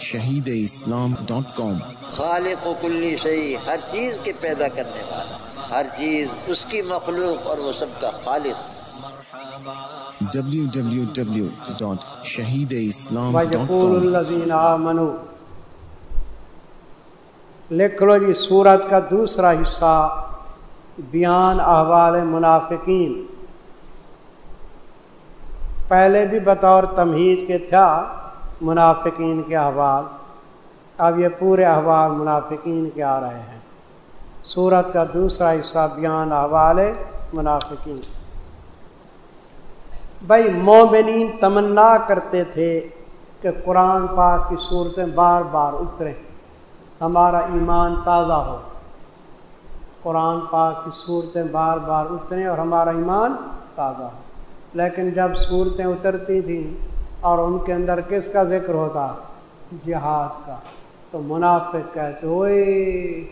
شہید اسلام ڈاٹ کام۔ خالق و کلی شہی ہر چیز کے پیدا کرنے والا ہر چیز اس کی مخلوق اور وہ سب کا خالق۔ www.shahideislam.com لکھ لو جی سورت کا دوسرا حصہ بیان احوال منافقین۔ پہلے بھی بطور تمہید کے تھا منافقین کے احوال۔ اب یہ پورے احوال منافقین کے آ رہے ہیں۔ سورت کا دوسرا حصہ بیان احوال منافقین۔ بھائی مومنین تمنا کرتے تھے کہ قرآن پاک کی صورتیں بار بار اتریں۔ ہمارا ایمان تازہ ہو۔ قرآن پاک کی صورتیں بار بار اتریں اور ہمارا ایمان تازہ ہو۔ لیکن جب صورتیں اترتی تھیں اور ان کے اندر کس کا ذکر ہوتا؟ جہاد کا۔ تو منافق کہتے ہوئے،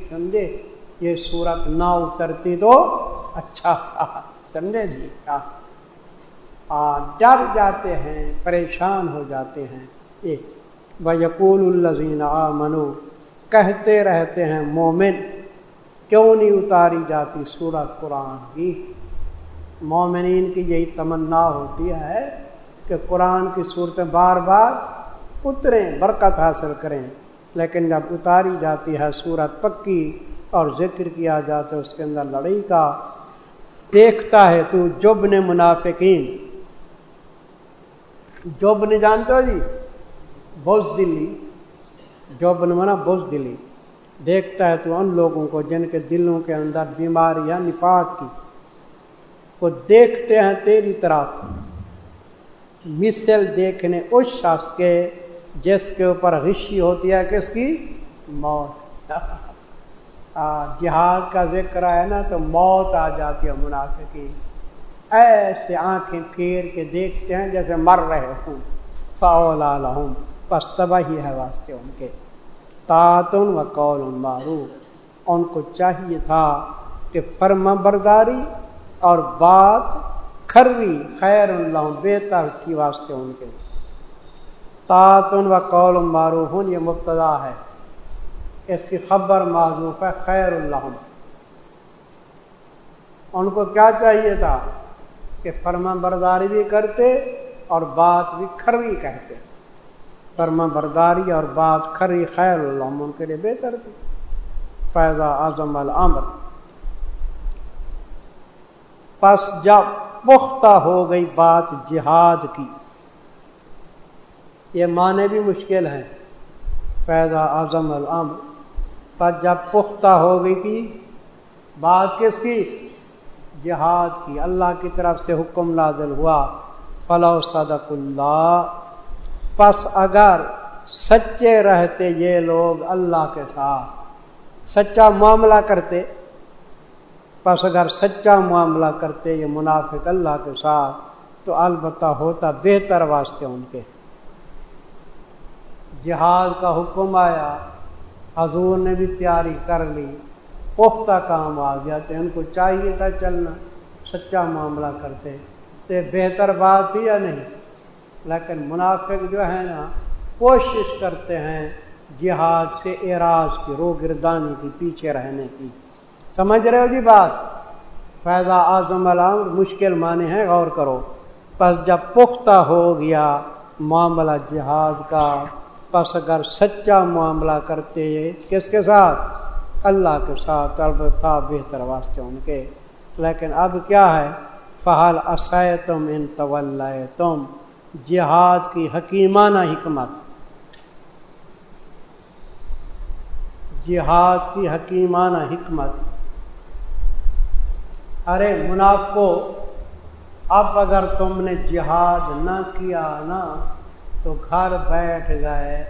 سمجھے؟ یہ صورت نہ اترتی تو اچھا تھا۔ سمجھے جی؟ ہاں۔ کیا ڈر جاتے ہیں، پریشان ہو جاتے ہیں۔ یہ بقول الزین آ منو کہتے رہتے ہیں، مومن، کیوں نہیں اتاری جاتی صورت قرآن کی؟ مومنین کی یہی تمنا ہوتی ہے کہ قرآن کی صورتیں بار بار اتریں، برکت حاصل کریں۔ لیکن جب اتاری جاتی ہے صورت پکی اور ذکر کیا جاتا ہے، اس کے اندر لڑائی کا دیکھتا ہے تو جبن منافقین۔ جبن جانتے ہو جی؟ بوز دلی۔ جوبن منا بوز دلی۔ دیکھتا ہے تو ان لوگوں کو جن کے دلوں کے اندر بیماری یا نفاق کی۔ وہ دیکھتے ہیں تیری طرف۔ مثل دیکھنے اس شخص کے جس کے اوپر غشی ہوتی ہے کس کی موت۔ جہاد کا ذکر ہے نا تو موت آ جاتی ہے منافع کی۔ ایسے آنکھیں پھیر کے دیکھتے ہیں جیسے مر رہے ہوں۔ فاول ہوں پس تباہی ہے واسطے ان کے۔ تعتن و قول مارو ان کو چاہیے تھا کہ فرما برداری اور بات کھری خیر اللہ، بہتر تھی واسطے ان کے۔ تعتن و قول معروف یہ مبتدا ہے۔ اس کی خبر معذوف ہے، خیر اللہ۔ ان کو کیا چاہیے تھا؟ کہ فرما برداری بھی کرتے اور بات بھی کھری کہتے۔ فرما برداری اور بات کھری خیر اللہ، ان کے لیے بہتر تھی۔ فیضا اعظم العمر پس جب پختہ ہو گئی بات جہاد کی۔ یہ معنی بھی مشکل ہیں۔ فیضا اعظم العم پر جب پختہ ہو گئی کی، بات کس کی؟ جہاد کی۔ اللہ کی طرف سے حکم نازل ہوا۔ فلو صدق اللہ۔ پس اگر سچے رہتے یہ لوگ اللہ کے ساتھ، سچا معاملہ کرتے پس اگر سچا معاملہ کرتے یہ منافق اللہ کے ساتھ، تو البتہ ہوتا بہتر واسطے ان کے۔ جہاد کا حکم آیا، حضور نے بھی تیاری کر لی، پختہ کام آ گیا، تو ان کو چاہیے تھا چلنا، سچا معاملہ کرتے۔ تو بہتر بات تھی یا نہیں؟ لیکن منافق جو ہے نا، کوشش کرتے ہیں جہاد سے اعراض کی رو گردانی کی، پیچھے رہنے کی۔ سمجھ رہے ہو جی بات؟ فیضا اعظم علام مشکل معنی ہے غور کرو۔ پس جب پختہ ہو گیا معاملہ جہاد کا، پس اگر سچا معاملہ کرتے کس کے ساتھ؟ اللہ کے ساتھ، البتہ بہتر واسطے ان کے۔ لیکن اب کیا ہے؟ فہل اسائے تم ان طول تم جہاد کی حکیمانہ حکمت۔ جہاد کی حکیمانہ حکمت۔ ارے منافقو، اب اگر تم نے جہاد نہ کیا نا، تو گھر بیٹھ گئے۔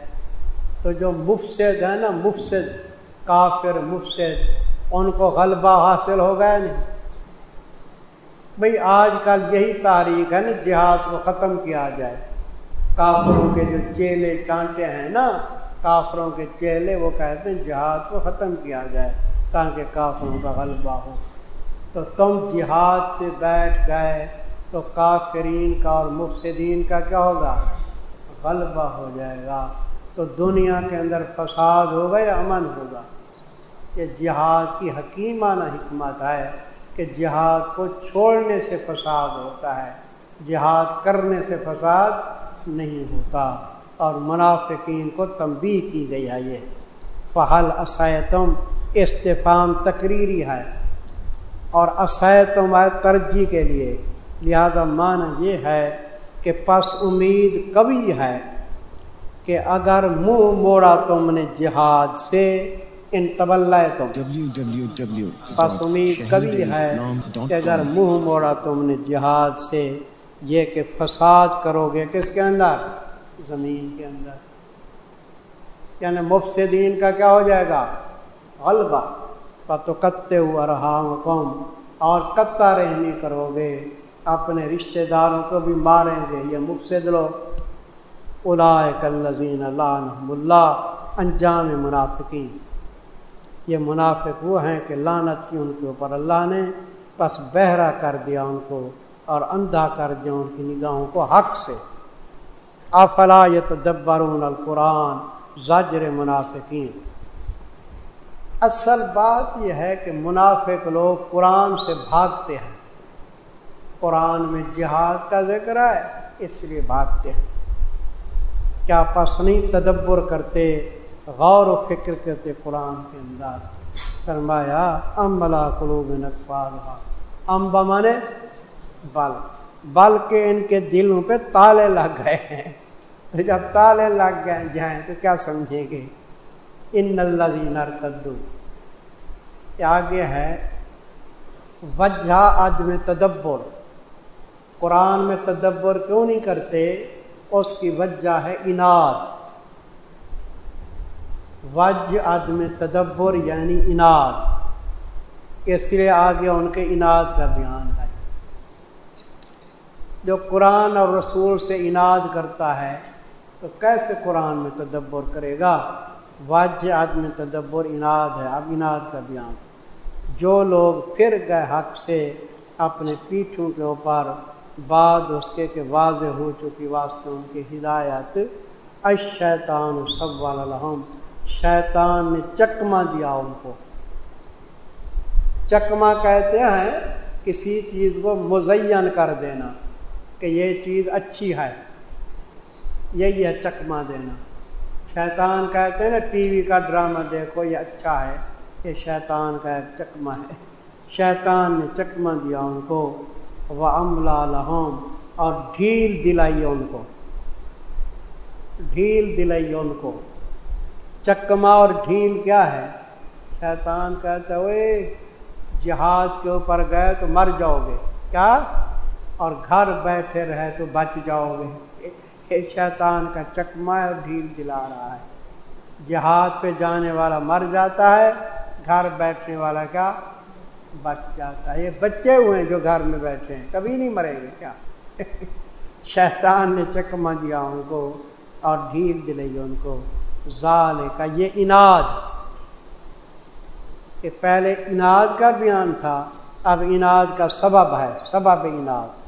تو جو مفسد ہے نا، مفسد، کافر مفسد، ان کو غلبہ حاصل ہو گیا نہیں۔ بھئی آج کل یہی تاریخ ہے نا، جہاد کو ختم کیا جائے۔ کافروں کے جو چیلے چانٹے ہیں نا، کافروں کے چیلے، وہ کہتے ہیں جہاد کو ختم کیا جائے تاکہ کافروں کا غلبہ ہو۔ تو تم جہاد سے بیٹھ گئے تو کافرین کا اور مفسدین کا کیا ہوگا؟ غلبہ ہو جائے گا۔ تو دنیا کے اندر فساد ہوگا یا امن ہوگا؟ یہ جہاد کی حکیمانہ حکمت ہے کہ جہاد کو چھوڑنے سے فساد ہوتا ہے، جہاد کرنے سے فساد نہیں ہوتا۔ اور منافقین کو تنبیہ کی گئی ہے یہ۔ فہل اسیتم استفام تقریری ہے۔ اور اسیتم آئے ترجیح کے لیے۔ لہذا معنی یہ ہے کہ پس امید کبھی ہے کہ اگر منہ موڑا تم نے جہاد سے ان پس امید کبھی ہے کہ اگر منہ موڑا تم نے جہاد سے یہ کہ فساد کرو گے کس کے اندر؟ زمین کے اندر۔ یعنی مفسدین کا کیا ہو جائے گا؟ غلبہ۔ تو کتے ہوا رہا قوم اور کتا رحمی کرو گے، اپنے رشتہ داروں کو بھی ماریں گے۔ یہ مفسد لوگ الزین اللہ اللہ، انجام منافقین۔ یہ منافق وہ ہیں کہ لانت کی ان کے اوپر اللہ نے بس بہرا کر دیا ان کو اور اندھا کر دیا ان کی نگاہوں کو حق سے۔ افلا یہ تدبرون القرآن زاجر منافقین۔ اصل بات یہ ہے کہ منافق لوگ قرآن سے بھاگتے ہیں۔ قرآن میں جہاد کا ذکر ہے، اس لیے بھاگتے ہیں۔ کیا پس نہیں تدبر کرتے، غور و فکر کرتے قرآن کے اندر۔ فرمایا، ام بلا قلوب نقفال ام بمانے؟ بل۔ بل کے ان کے دلوں پہ تالے لگ گئے ہیں۔ تو جب تالے لگ گئے جائیں تو کیا سمجھیں گے؟ ان اللہ نر تدو آگے ہے، وجہ عدم تدبر۔ قرآن میں تدبر کیوں نہیں کرتے؟ اس کی وجہ ہے اناد۔ وج عدم تدبر یعنی اناد۔ اس لیے آگے ان کے اناد کا بیان ہے۔ جو قرآن اور رسول سے اناد کرتا ہے، تو کیسے قرآن میں تدبر کرے گا؟ واجہ عدم تدبر اناد ہے، اب اناد کا بیان۔ جو لوگ پھر گئے حق سے اپنے پیٹھوں کے اوپر، بعد اس کے کہ واضح ہو چکی واسطے ان کی ہدایت اشیطان سب والم شیطان نے چکما دیا ان کو۔ چکما کہتے ہیں، کسی چیز کو مزین کر دینا کہ یہ چیز اچھی ہے، یہی ہے چکما دینا۔ شیطان کہتے ہیں نا، ٹی وی کا ڈرامہ دیکھو، یہ اچھا ہے۔ یہ شیطان کا ایک چکما ہے۔ شیطان نے چکما دیا ان کو۔ وہ املا لہم اور ڈھیل دلائی ان کو۔ ڈھیل دلائی ان کو۔ چکما اور ڈھیل کیا ہے؟ شیطان کہتا ہوئے جہاد کے اوپر گئے تو مر جاؤ گے۔ کیا؟ اور گھر بیٹھے رہے تو بچ جاؤ گے۔ شیطان کا چکما اور ڈھیل دلا رہا ہے۔ جہاد پہ جانے والا مر جاتا ہے، گھر بیٹھنے والا کیا؟ بچ جاتا ہے۔ یہ بچے ہوئے ہیں جو گھر میں بیٹھے ہیں، کبھی نہیں مریں گے کیا؟ شیطان نے چکما دیا ان کو اور ڈھیل دلائی ان کو۔ ظال کا یہ اناد۔ کہ پہلے اناد کا بیان تھا، اب اناد کا سبب ہے، سبب اناد۔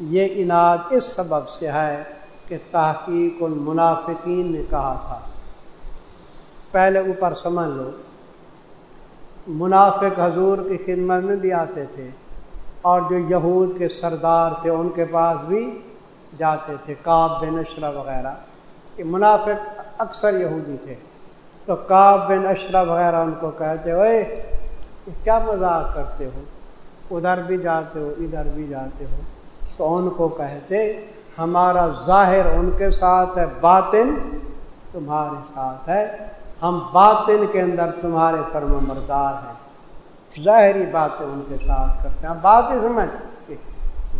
یہ اناد اس سبب سے ہے کہ تحقیق المنافقین نے کہا تھا۔ پہلے اوپر سمجھ لو، منافق حضور کی خدمت میں بھی آتے تھے اور جو یہود کے سردار تھے ان کے پاس بھی جاتے تھے کاب بن اشرا وغیرہ۔ یہ منافق اکثر یہودی تھے۔ تو کاب بن اشرا وغیرہ ان کو کہتے ہوئے کیا مذاق کرتے ہو؟ ادھر بھی جاتے ہو، ادھر بھی جاتے ہو۔ تو ان کو کہتے، ہمارا ظاہر ان کے ساتھ ہے، باطن تمہارے ساتھ ہے۔ ہم باطن کے اندر تمہارے فرم مردار ہیں۔ ظاہری باتیں ان کے ساتھ کرتے ہیں۔ بات ہی سمجھ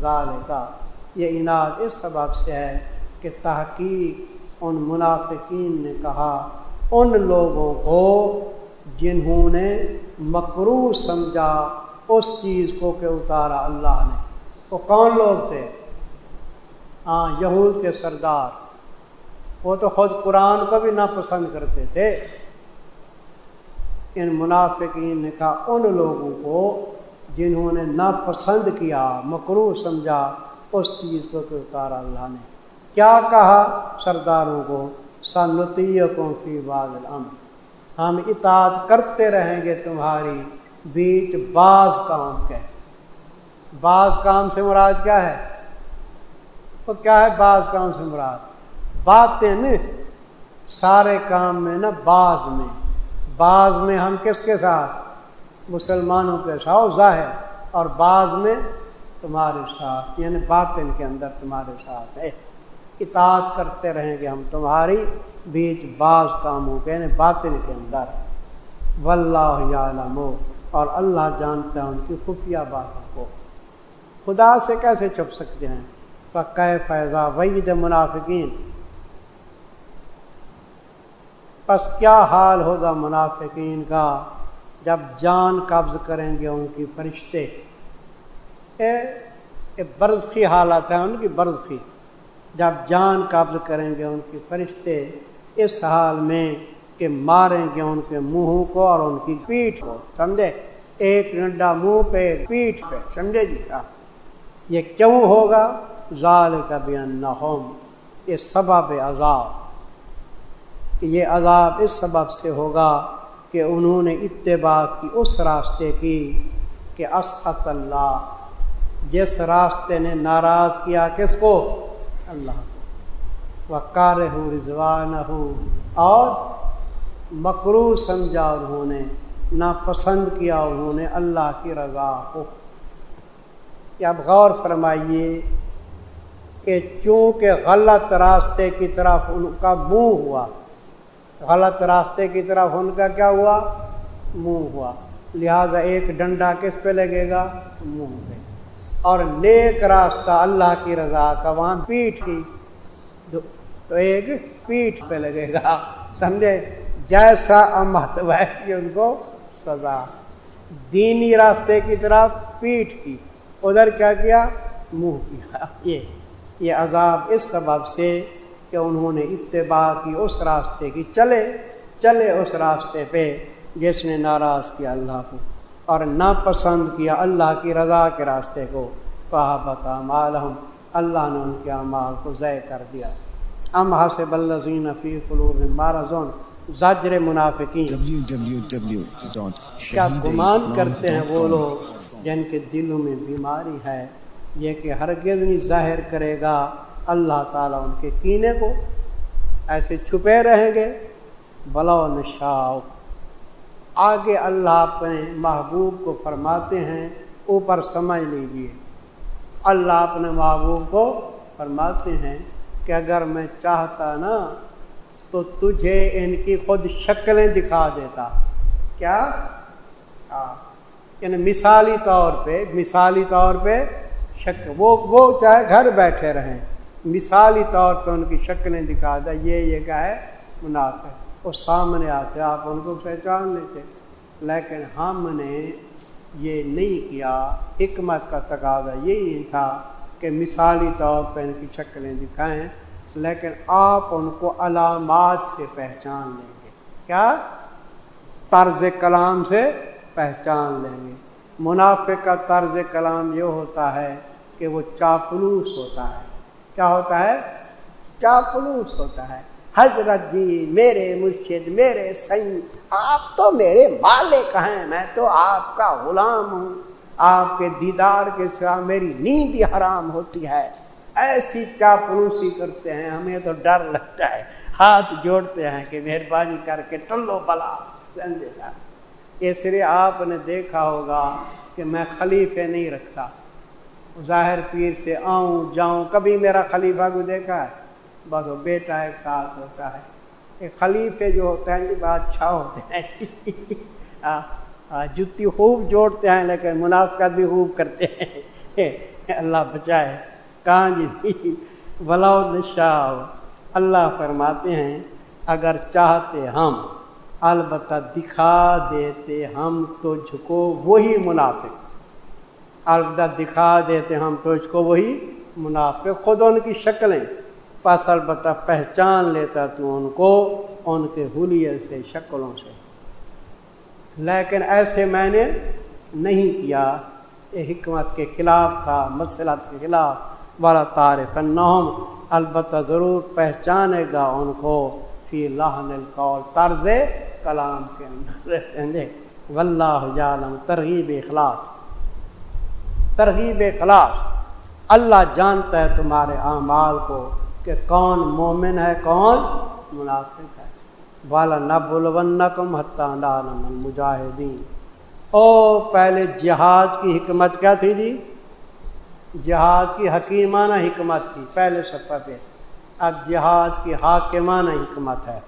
ظاہر کا یہ انعد اس سبب سے ہے کہ تحقیق ان منافقین نے کہا، ان لوگوں کو جنہوں نے مکرو سمجھا، اس چیز کو کہ اتارا اللہ نے۔ وہ کون لوگ تھے؟ ہاں یہود کے سردار۔ وہ تو خود قرآن کو بھی ناپسند کرتے تھے۔ ان منافقین نے کہا، ان لوگوں کو جنہوں نے ناپسند کیا مکرو سمجھا، اس چیز کو کہ اتارا اللہ نے۔ کیا کہا سرداروں کو؟ سنتی کو فی بادل ہم اطاعت کرتے رہیں گے تمہاری، بیچ بعض کام کے۔ بعض کام سے مراد کیا ہے؟ وہ کیا ہے بعض کام سے مراد؟ باتیں نا سارے کام میں نا بعض میں۔ بعض میں ہم کس کے ساتھ؟ مسلمانوں کے ساتھ ظاہر۔ اور بعض میں تمہارے ساتھ یعنی باطن کے اندر تمہارے ساتھ ہے۔ اطاعت کرتے رہیں گے ہم تمہاری بیچ بعض کاموں کے یعنی باطن کے اندر۔ واللہ یعلم اور اللہ جانتا ہے ان کی خفیہ باتوں خدا سے کیسے چھپ سکتے ہیں؟ پکا فیضا وعید منافقین بس کیا حال ہوگا منافقین کا جب جان قبض کریں گے ان کی فرشتے؟ برض کی حالت ہے ان کی برض کی جب جان قبض کریں گے ان کی فرشتے، اس حال میں کہ ماریں گے ان کے منہ کو اور ان کی پیٹھ کو۔ سمجھے؟ ایک ڈنڈا منہ پہ پیٹھ پہ۔ سمجھے جی؟ کا یہ کیوں ہوگا؟ ظال کا بھی ہوم یہ سبب عذاب۔ یہ عذاب اس سبب سے ہوگا کہ انہوں نے اتباع کی اس راستے کی کہ اسخط اللہ۔ جس راستے نے ناراض کیا کس کو؟ اللہ کو۔ وقار ہوں رضوان ہوں اور مکرو سمجھا انہوں نے، ناپسند کیا انہوں نے اللہ کی رضا کو۔ اب غور فرمائیے کہ چونکہ غلط راستے کی طرف ان کا منہ ہوا، غلط راستے کی طرف ان کا کیا ہوا؟ منہ ہوا۔ لہذا ایک ڈنڈا کس پہ لگے گا؟ منہ پہ۔ اور نیک راستہ اللہ کی رضا کا، وہاں پیٹھ کی۔ تو ایک پیٹھ پہ لگے گا، سمجھے؟ جیسا امت ویسی ان کو سزا۔ دینی راستے کی طرف پیٹھ کی۔ ادھر کیا کیا؟ منہ کیا۔ یہ یہ عذاب اس سبب سے کہ انہوں نے اتباع کی اس راستے کی چلے چلے اس راستے پہ جس نے ناراض کیا اللہ کو اور ناپسند کیا اللہ کی رضا کے راستے کو۔ کہا بتا مالحم اللہ نے ان کے اعمال کو ضائع کر دیا۔ ام حسب الذین فی قلوب مارزون زجر منافقین۔ کیا گمان کرتے ہیں وہ لوگ؟ جن کے دلوں میں بیماری ہے، یہ کہ ہرگز نہیں ظاہر کرے گا اللہ تعالیٰ ان کے کینے کو۔ ایسے چھپے رہیں گے بلا نشاؤ۔ آگے اللہ اپنے محبوب کو فرماتے ہیں، اوپر سمجھ لیجیے۔ اللہ اپنے محبوب کو فرماتے ہیں کہ اگر میں چاہتا نا، تو تجھے ان کی خود شکلیں دکھا دیتا۔ کیا؟ یعنی مثالی طور پہ، مثالی طور پہ شک، وہ وہ چاہے گھر بیٹھے رہیں، مثالی طور پہ ان کی شکلیں دکھا دیں یہ یہ کیا ہے؟ منافع وہ سامنے آتے، آپ ان کو پہچان لیتے۔ لیکن ہم نے یہ نہیں کیا، حکمت کا تقاضا یہی نہیں تھا کہ مثالی طور پہ ان کی شکلیں دکھائیں، لیکن آپ ان کو علامات سے پہچان لیں گے۔ کیا؟ طرز کلام سے پہچان لیں گے۔ منافع کا طرز کلام یہ ہوتا ہے کہ وہ چاپلوس ہوتا ہے۔ کیا ہوتا ہے؟ چاپلوس ہوتا ہے۔ حضرت جی میرے مرشد، میرے سی آپ تو میرے مالک ہیں، میں تو آپ کا غلام ہوں۔ آپ کے دیدار کے سوا میری نیند ہی حرام ہوتی ہے۔ ایسی چاپلوسی کرتے ہیں، ہمیں تو ڈر لگتا ہے۔ ہاتھ جوڑتے ہیں کہ مہربانی کر کے ٹلو بلا۔ اس لیے آپ نے دیکھا ہوگا کہ میں خلیفے نہیں رکھتا۔ ظاہر پیر سے آؤں، جاؤں، کبھی میرا خلیفہ کو دیکھا ہے؟ بس وہ بیٹا ایک ساتھ ہوتا ہے۔ ایک خلیفے جو ہوتے ہیں، یہ بادشاہ ہوتے ہیں۔ ہاں، ہاں، جتی خوب جوڑتے ہیں، لیکن منافقت بھی خوب کرتے ہیں۔ اللہ بچائے۔ کہاں جی؟ بلاؤ شاہ اللہ فرماتے ہیں، اگر چاہتے ہم البتہ دکھا دیتے ہم تجھ کو وہی منافق۔ البتہ دکھا دیتے ہم تجھ کو وہی منافق۔ خود ان کی شکلیں، پس البتہ پہچان لیتا تو ان کو ان کے حلیے سے، شکلوں سے۔ لیکن ایسے میں نے نہیں کیا۔ یہ حکمت کے خلاف تھا مسلط کے خلاف۔ بڑا تعارف نوم البتہ ضرور پہچانے گا ان کو۔ فی لہن القول، طرز کلام کے اندر رہتے ہیں۔ واللہ عالم ترغیب اخلاص۔ ترغیب اخلاص۔ اللہ جانتا ہے تمہارے اعمال کو کہ کون مومن ہے، کون منافق ہے۔ والا نب الونکم حتیٰ المجاہدین او، پہلے جہاد کی حکمت کیا تھی جی؟ جہاد کی حکیمانہ حکمت تھی۔ پہلے سفر پہ۔ اب جہاد کی حاکمانہ حکمت ہے۔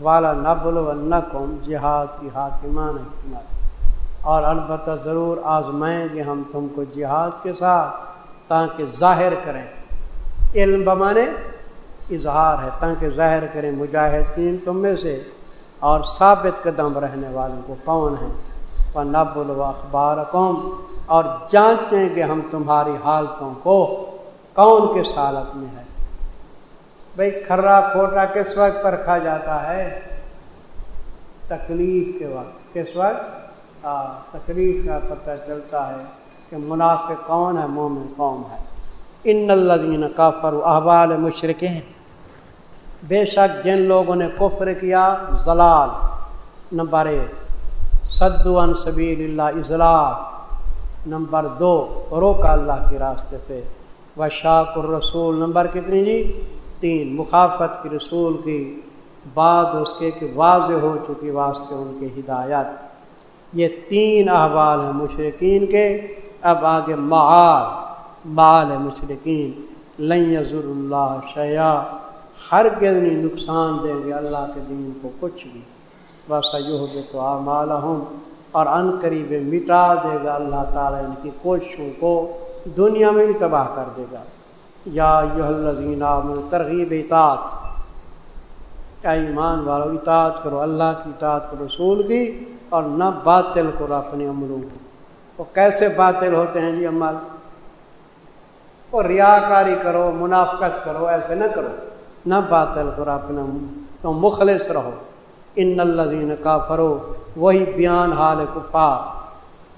والا نبل و نقم جہاد کی حاکمانہ حکمت۔ اور البتہ ضرور آزمائیں گے ہم تم کو جہاد کے ساتھ تاکہ ظاہر کریں۔ علم بمانے اظہار ہے، تاکہ ظاہر کریں مجاہدین تم میں سے۔ اور ثابت قدم رہنے والوں کو کون ہیں؟ وہ نب اخبار قوم اور جانچیں گے ہم تمہاری حالتوں کو۔ کون کس حالت میں ہے؟ بھائی کھرا کھوٹا کس وقت پر کھا جاتا ہے؟ تکلیف کے وقت۔ کس وقت؟ ہاں تکلیف کا پتہ چلتا ہے کہ منافع کون ہے، مومن قوم ہے۔ ان الزین کافر احبال مشرقین بے شک جن لوگوں نے کفر کیا زلال نمبر ایک سدو ان سبیل اللہ اضلاع نمبر دو، روکا اللہ کے راستے سے۔ و شاک الرسول، نمبر کتنی جی؟ تین۔ مخافت کی رسول کی بعد اس کے کہ واضح ہو چکی، واسطے ان کی ہدایت۔ یہ تین احوال ہیں مشرقین کے۔ اب آگے معال مال ہے مشرقین لن یزر اللہ شیا ہر گزنی نقصان دیں گے اللہ کے دین کو کچھ بھی۔ بس یہ تو اعمال ہوں اور ان قریب مٹا دے گا اللہ تعالیٰ ان کی کوششوں کو۔ دنیا میں بھی تباہ کر دے گا۔ یا یہ ترغیب، اطاعت۔ کیا ایمان والو، اطاعت کرو، اللہ کی اطاعت کرو، رسول کی، اور نہ باطل کرو اپنے عملوں کو۔ وہ کیسے باطل ہوتے ہیں جی عمل؟ وہ ریاکاری کرو، منافقت کرو، ایسے نہ کرو۔ نہ باطل کرو اپنے تو مخلص رہو۔ ان الزین کا فرو وہی بیان حال کفا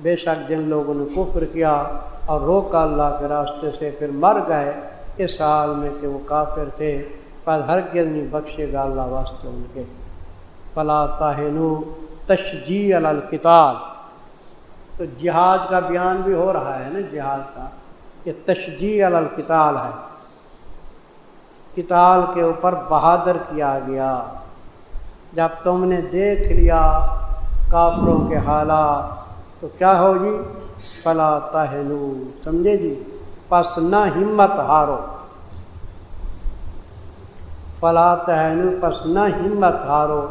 بے شک جن لوگوں نے کفر کیا اور روکا اللہ کے راستے سے پھر مر گئے۔ اس حال میں کہ وہ کافر تھے، پر ہر نہیں بخشے گا اللہ واسطے ان کے۔ فلا تاہن تشجی الکتاب تو جہاد کا بیان بھی ہو رہا ہے نا، جہاد کا۔ یہ تشجی الکتال ہے۔ کتال کے اوپر بہادر کیا گیا۔ جب تم نے دیکھ لیا کافروں کے حالات، تو کیا ہو جی؟ فلا تہنو سمجھے جی؟ پس نہ ہمت ہارو۔ فلا تہنو پس نہ ہمت ہارو۔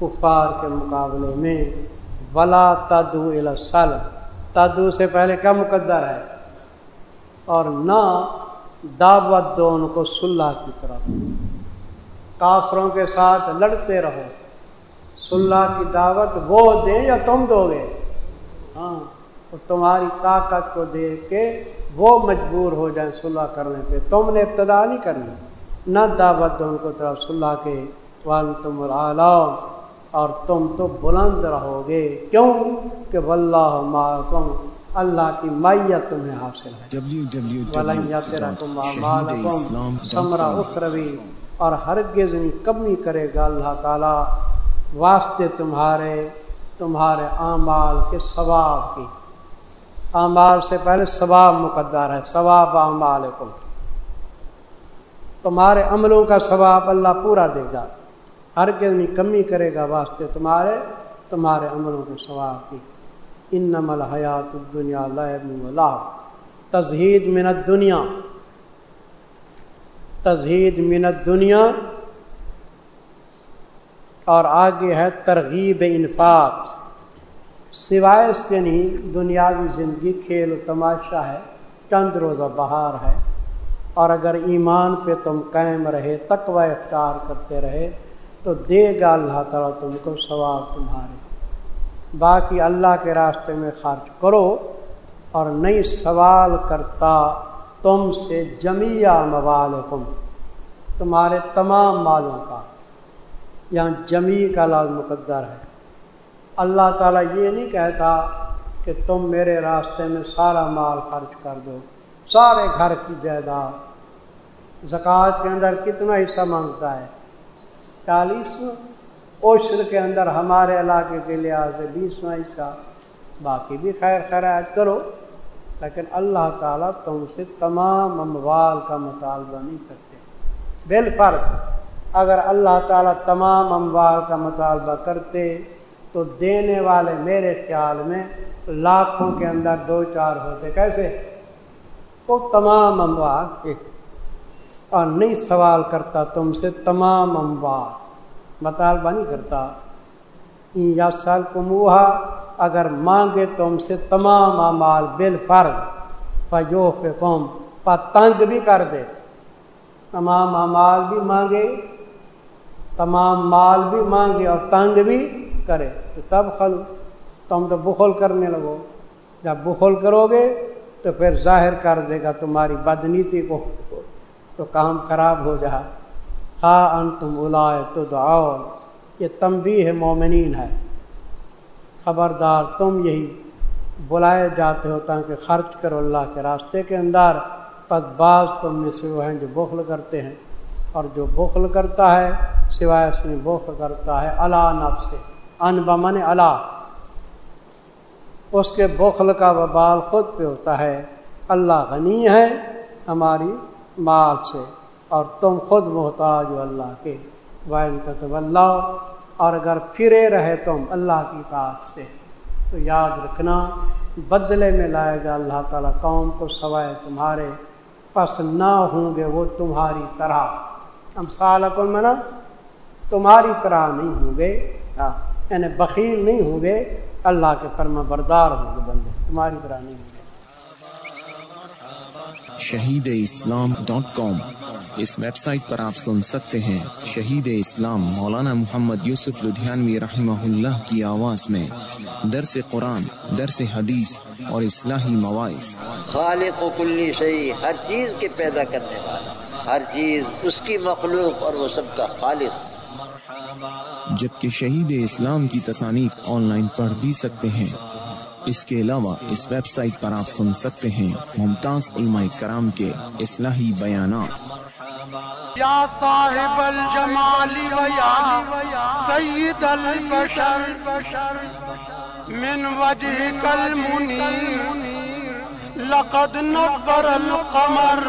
کفار کے مقابلے میں ولا تدو السل تدو سے پہلے کیا مقدر ہے؟ اور نہ دعوت دو ان کو صلح کی طرف۔ کافروں کے ساتھ لڑتے رہو۔ صلح کی دعوت وہ دیں یا تم دو گے؟ ہاں۔ تمہاری طاقت کو دیکھ کے وہ مجبور ہو جائیں صلح کرنے پہ۔ تم نے ابتدا نہیں کرنی، نہ دعوت دو ان کو طرف صلح کے۔ وال تم اور تم تو بلند رہو گے۔ کیوں؟ کہ واللہ معکم، اللہ کی مائیت تمہیں حاصل ہے۔ سمرا اخروی، اور ہرگز نہیں کمی کرے گا اللہ تعالیٰ واسطے تمہارے تمہارے اعمال کے ثواب کی اعمال سے پہلے ثواب مقدر ہے، ثواب اعمال تمہارے عملوں کا ثواب اللہ پورا دے گا۔ ہر نہیں کمی کرے گا واسطے تمہارے تمہارے عملوں کے ثواب کی۔ ان نمل حیات دنیا اللہ تزہید منت دنیا تزہید منت دنیا اور آگے ہے ترغیب انفاق۔ سوائے اس کے نہیں، دنیاوی زندگی کھیل و تماشا ہے، چند روزہ بہار ہے۔ اور اگر ایمان پہ تم قائم رہے، تقوی اختیار کرتے رہے، تو دے گا اللہ تعالیٰ تم کو ثواب تمہارے۔ باقی اللہ کے راستے میں خرچ کرو اور نہیں سوال کرتا تم سے جمیہ موال تمہارے تمام مالوں کا۔ یہاں جمی کا لال مقدر ہے۔ اللہ تعالیٰ یہ نہیں کہتا کہ تم میرے راستے میں سارا مال خرچ کر دو، سارے گھر کی جائیداد۔ زکوٰۃ کے اندر کتنا حصہ مانگتا ہے؟ چالیسواں۔ عشر کے اندر ہمارے علاقے کے لحاظ سے بیسواں حصہ۔ باقی بھی خیر خیرات کرو، لیکن اللہ تعالیٰ تم سے تمام اموال کا مطالبہ نہیں کرتے۔ بالفرق اگر اللہ تعالیٰ تمام اموال کا مطالبہ کرتے تو دینے والے میرے خیال میں لاکھوں کے اندر دو چار ہوتے کیسے؟ وہ تمام اموال اور نہیں سوال کرتا تم سے تمام اموال مطالبہ نہیں کرتا۔ یا سال کموہا اگر مانگے تم سے تمام امال بال فرض فجو قوم تنگ بھی کر دے۔ تمام امال بھی مانگے، تمام مال بھی مانگے اور تنگ بھی کرے تو تب خل تم تو بخل کرنے لگو۔ جب بخل کرو گے تو پھر ظاہر کر دے گا تمہاری بدنیتی کو تو کام خراب ہو جائے ہاں ان تم اولائے تو دعاؤ یہ تمبی ہے مومنین ہے۔ خبردار تم یہی بلائے جاتے ہو تاکہ خرچ کرو اللہ کے راستے کے اندر۔ پس بعض تم میں سے وہ ہیں جو بخل کرتے ہیں۔ اور جو بخل کرتا ہے سوائے اس میں بخل کرتا ہے اللہ نب سے ان بمن اللہ اس کے بخل کا وبال خود پہ ہوتا ہے۔ اللہ غنی ہے ہماری مال سے اور تم خود محتاج ہو اللہ کے۔ وائن کا اللہ اور اگر پھرے رہے تم اللہ کی طاق سے۔ تو یاد رکھنا بدلے میں لائے گا اللہ تعالیٰ قوم کو سوائے تمہارے۔ پس نہ ہوں گے وہ تمہاری طرح۔ ہم سال میں نا؟ تمہاری طرح نہیں ہوں گے۔ ہاں، یعنی بخیل نہیں ہوں گے اللہ کے فرما بردار ہوں گے بندے تمہاری طرح نہیں ہوں گے۔ شہید اسلام ڈاٹ کام اس ویب سائٹ پر آپ سن سکتے ہیں شہید اسلام مولانا محمد یوسف لدھیانوی رحمہ اللہ کی آواز میں درس قرآن درس حدیث اور اصلاحی مواعث۔ خالق و کلی شہی ہر چیز کے پیدا کرنے والا ہر چیز اس کی مخلوق اور وہ سب کا خالق۔ جبکہ شہید اسلام کی تصانیف آن لائن پڑھ بھی سکتے ہیں۔ اس کے علاوہ اس ویب سائٹ پر آپ سن سکتے ہیں ممتاز علماء کرام کے اصلاحی بیانات۔ یا صاحب الجمال و یا سید البشر، من وجهك المنير لقد نظر القمر۔